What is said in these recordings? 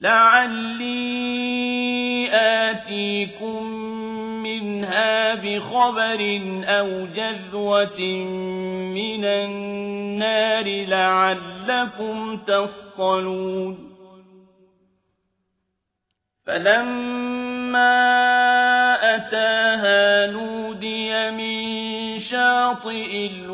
لعلي آتيكم منها بخبر أو جذوة من النار لعلكم تصطلون فلما أتاها نودي من شاطئ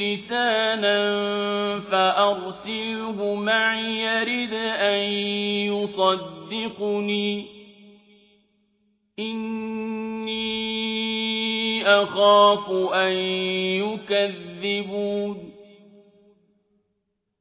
لسانا فأرسله معي يرد أن يصدقني. إني أخاف أن يكذبون.